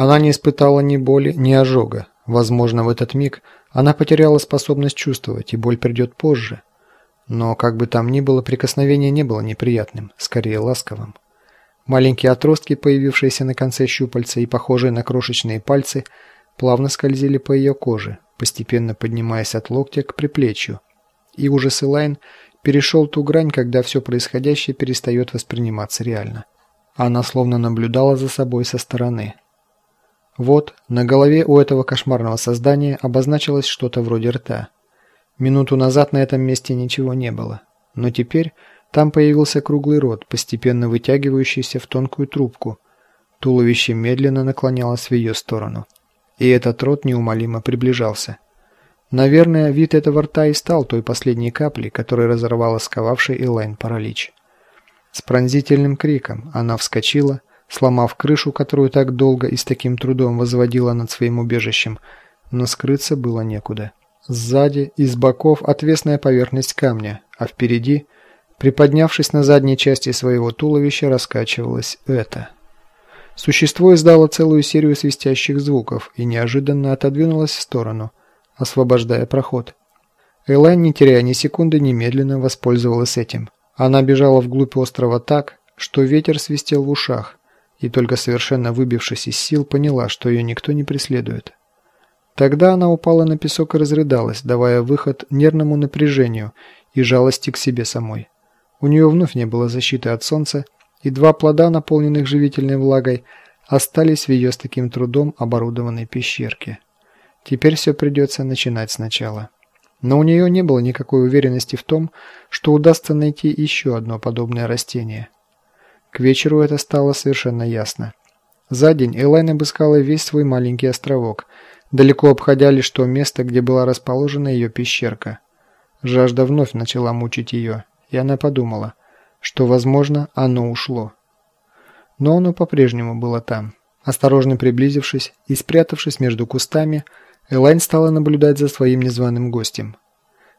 Она не испытала ни боли, ни ожога. Возможно, в этот миг она потеряла способность чувствовать, и боль придет позже. Но, как бы там ни было, прикосновение не было неприятным, скорее ласковым. Маленькие отростки, появившиеся на конце щупальца и похожие на крошечные пальцы, плавно скользили по ее коже, постепенно поднимаясь от локтя к приплечью. И ужас Элайн перешел ту грань, когда все происходящее перестает восприниматься реально. Она словно наблюдала за собой со стороны. Вот, на голове у этого кошмарного создания обозначилось что-то вроде рта. Минуту назад на этом месте ничего не было. Но теперь там появился круглый рот, постепенно вытягивающийся в тонкую трубку. Туловище медленно наклонялось в ее сторону. И этот рот неумолимо приближался. Наверное, вид этого рта и стал той последней каплей, которая разорвала сковавший Элайн паралич. С пронзительным криком она вскочила, сломав крышу, которую так долго и с таким трудом возводила над своим убежищем, но скрыться было некуда. Сзади и с боков отвесная поверхность камня, а впереди, приподнявшись на задней части своего туловища, раскачивалось это. Существо издало целую серию свистящих звуков и неожиданно отодвинулось в сторону – освобождая проход. Элайн, не теряя ни секунды, немедленно воспользовалась этим. Она бежала вглубь острова так, что ветер свистел в ушах, и только совершенно выбившись из сил, поняла, что ее никто не преследует. Тогда она упала на песок и разрыдалась, давая выход нервному напряжению и жалости к себе самой. У нее вновь не было защиты от солнца, и два плода, наполненных живительной влагой, остались в ее с таким трудом оборудованной пещерке. Теперь все придется начинать сначала. Но у нее не было никакой уверенности в том, что удастся найти еще одно подобное растение. К вечеру это стало совершенно ясно. За день Элайн обыскала весь свой маленький островок, далеко обходя лишь то место, где была расположена ее пещерка. Жажда вновь начала мучить ее, и она подумала, что, возможно, оно ушло. Но оно по-прежнему было там. Осторожно приблизившись и спрятавшись между кустами, Элайн стала наблюдать за своим незваным гостем.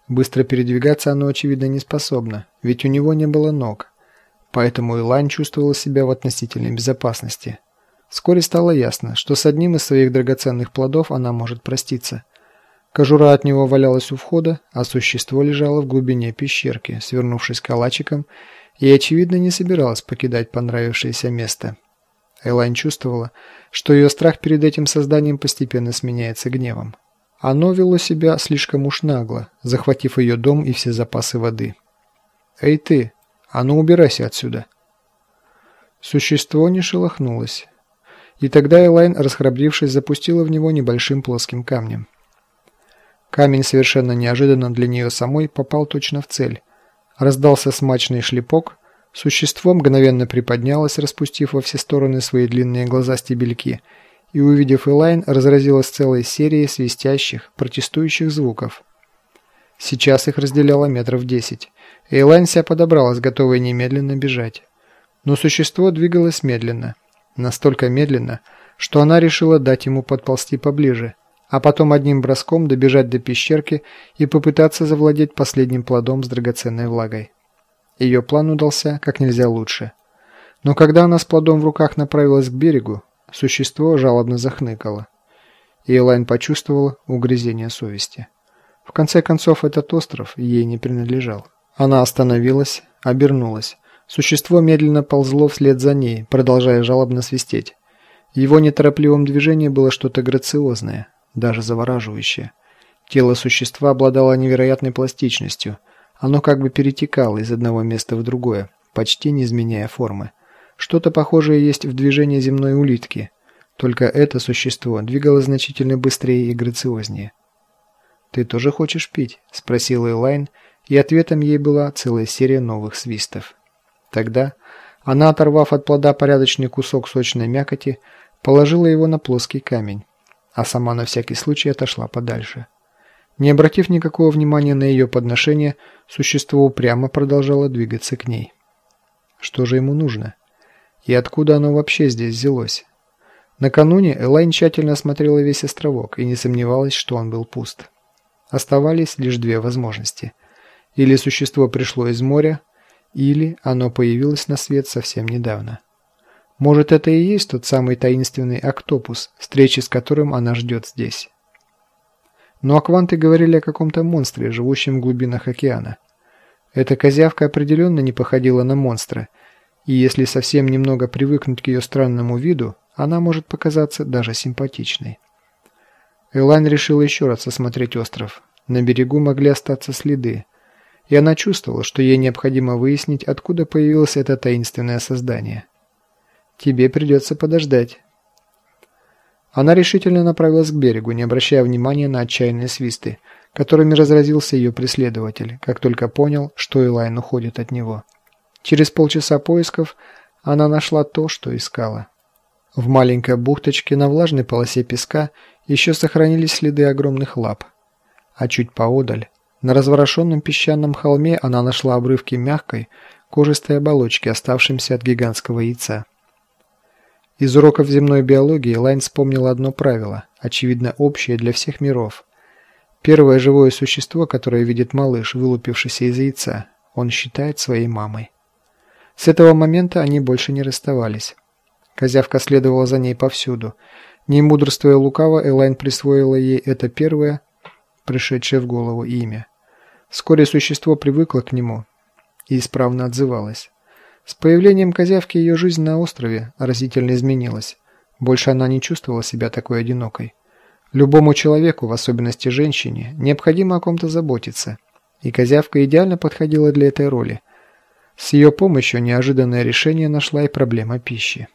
Быстро передвигаться оно, очевидно, не способно, ведь у него не было ног. Поэтому Элайн чувствовала себя в относительной безопасности. Вскоре стало ясно, что с одним из своих драгоценных плодов она может проститься. Кожура от него валялась у входа, а существо лежало в глубине пещерки, свернувшись калачиком, и, очевидно, не собиралось покидать понравившееся место. Элайн чувствовала, что ее страх перед этим созданием постепенно сменяется гневом. Оно вело себя слишком уж нагло, захватив ее дом и все запасы воды. «Эй ты! А ну убирайся отсюда!» Существо не шелохнулось. И тогда Элайн, расхрабрившись, запустила в него небольшим плоским камнем. Камень совершенно неожиданно для нее самой попал точно в цель. Раздался смачный шлепок, Существо мгновенно приподнялось, распустив во все стороны свои длинные глаза-стебельки, и, увидев Элайн, разразилась целой серией свистящих, протестующих звуков. Сейчас их разделяло метров десять, и Элайн вся подобралась, готовая немедленно бежать. Но существо двигалось медленно, настолько медленно, что она решила дать ему подползти поближе, а потом одним броском добежать до пещерки и попытаться завладеть последним плодом с драгоценной влагой. Ее план удался как нельзя лучше. Но когда она с плодом в руках направилась к берегу, существо жалобно захныкало. И Элайн почувствовала угрызение совести. В конце концов, этот остров ей не принадлежал. Она остановилась, обернулась. Существо медленно ползло вслед за ней, продолжая жалобно свистеть. Его неторопливом движении было что-то грациозное, даже завораживающее. Тело существа обладало невероятной пластичностью – оно как бы перетекало из одного места в другое, почти не изменяя формы. Что-то похожее есть в движении земной улитки, только это существо двигалось значительно быстрее и грациознее. «Ты тоже хочешь пить?» – спросила Элайн, и ответом ей была целая серия новых свистов. Тогда она, оторвав от плода порядочный кусок сочной мякоти, положила его на плоский камень, а сама на всякий случай отошла подальше. Не обратив никакого внимания на ее подношение, существо упрямо продолжало двигаться к ней. Что же ему нужно? И откуда оно вообще здесь взялось? Накануне Элайн тщательно осмотрела весь островок и не сомневалась, что он был пуст. Оставались лишь две возможности. Или существо пришло из моря, или оно появилось на свет совсем недавно. Может, это и есть тот самый таинственный октопус, встречи с которым она ждет здесь. Но акванты говорили о каком-то монстре, живущем в глубинах океана. Эта козявка определенно не походила на монстра, и если совсем немного привыкнуть к ее странному виду, она может показаться даже симпатичной. Элайн решила еще раз осмотреть остров. На берегу могли остаться следы, и она чувствовала, что ей необходимо выяснить, откуда появилось это таинственное создание. Тебе придется подождать». Она решительно направилась к берегу, не обращая внимания на отчаянные свисты, которыми разразился ее преследователь, как только понял, что Элайн уходит от него. Через полчаса поисков она нашла то, что искала. В маленькой бухточке на влажной полосе песка еще сохранились следы огромных лап. А чуть поодаль, на разворошенном песчаном холме она нашла обрывки мягкой, кожистой оболочки, оставшимся от гигантского яйца. Из уроков земной биологии Элайн вспомнил одно правило, очевидно общее для всех миров. Первое живое существо, которое видит малыш, вылупившийся из яйца, он считает своей мамой. С этого момента они больше не расставались. Козявка следовала за ней повсюду. Не мудрствуя лукаво, Элайн присвоила ей это первое, пришедшее в голову имя. Вскоре существо привыкло к нему и исправно отзывалось. С появлением козявки ее жизнь на острове разительно изменилась. Больше она не чувствовала себя такой одинокой. Любому человеку, в особенности женщине, необходимо о ком-то заботиться. И козявка идеально подходила для этой роли. С ее помощью неожиданное решение нашла и проблема пищи.